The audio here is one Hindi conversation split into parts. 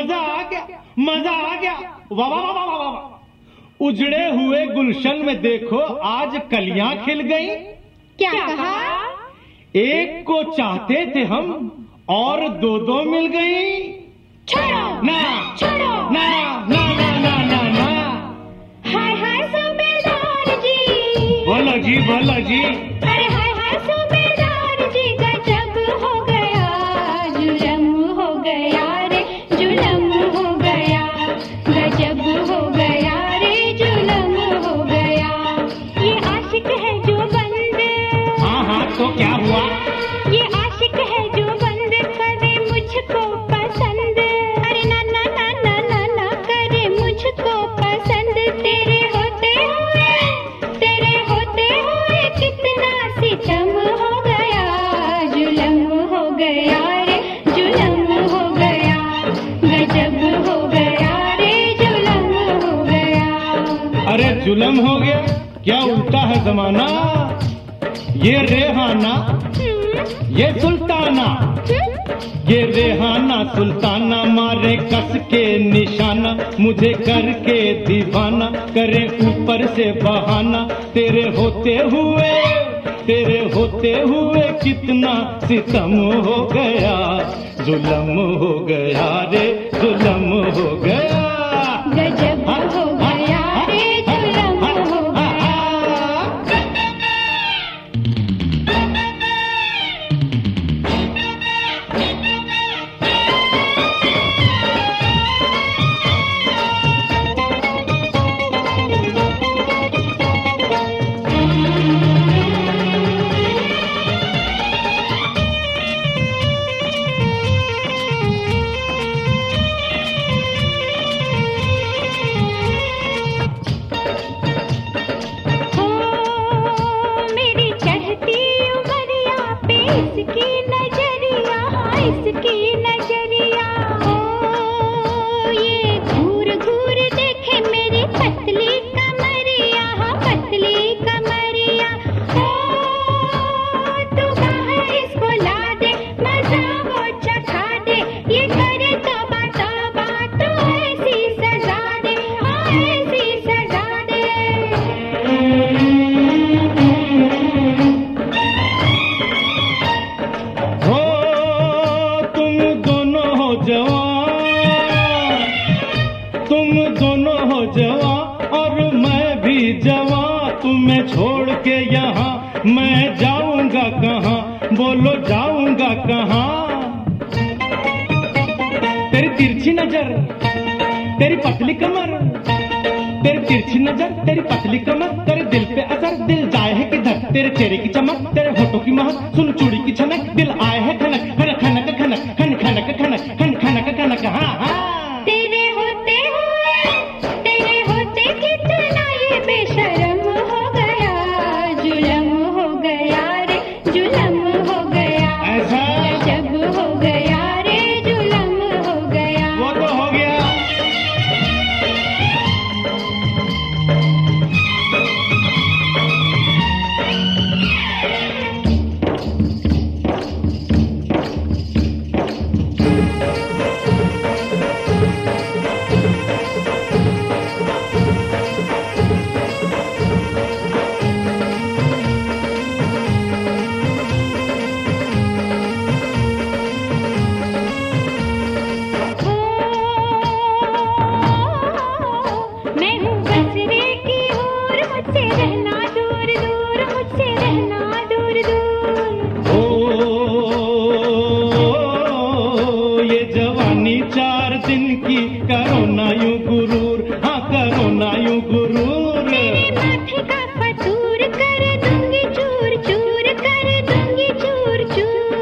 मज़ा आ गया मज़ा आ गया। वाह वाह वाह वाह वाह उजड़े हुए गुलशन में देखो आज कलियाँ खिल गई। क्या कहा? एक को चाहते थे हम और दो दो मिल गई। जुलम हो गया क्या उल्टा है जमाना? ये रेहाना ये सुल्ताना ये रेहाना सुल्ताना मारे कस के निशाना मुझे करके दीवाना करे ऊपर से बहाना तेरे होते हुए तेरे होते हुए कितना सितम हो गया जुलम हो गया रे जुलम हो गया। गजब हाँ। हो तुम्हें छोड़ के यहाँ, मैं जाऊँगा कहाँ? बोलो, जाऊँगा कहाँ? तेरी तिरछी नज़र, तेरी पतली कमर, तेरी तिरछी नज़र, तेरी पतली कमर, तेरे दिल पे असर, दिल जाए है किधर? तेरे चेहरे की चमक, तेरे होठों की महक, सुन चूड़ी की छनक, दिल आए है खनक खनक खनक खनक खन खनक खनक खनक। Do that.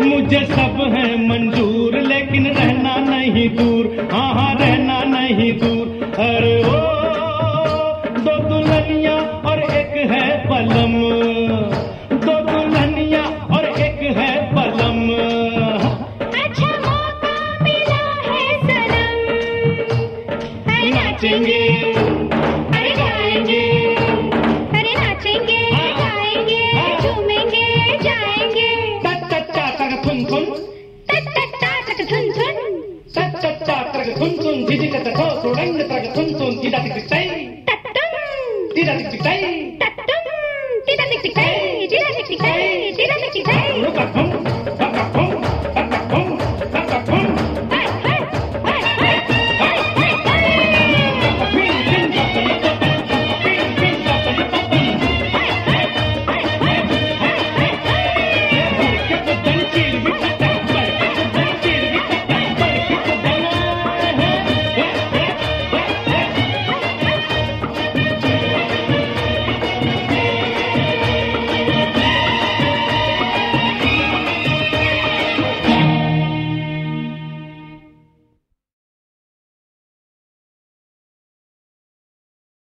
मुझे सब Tidak kata tidak tik tik tidak tik tidak tik tik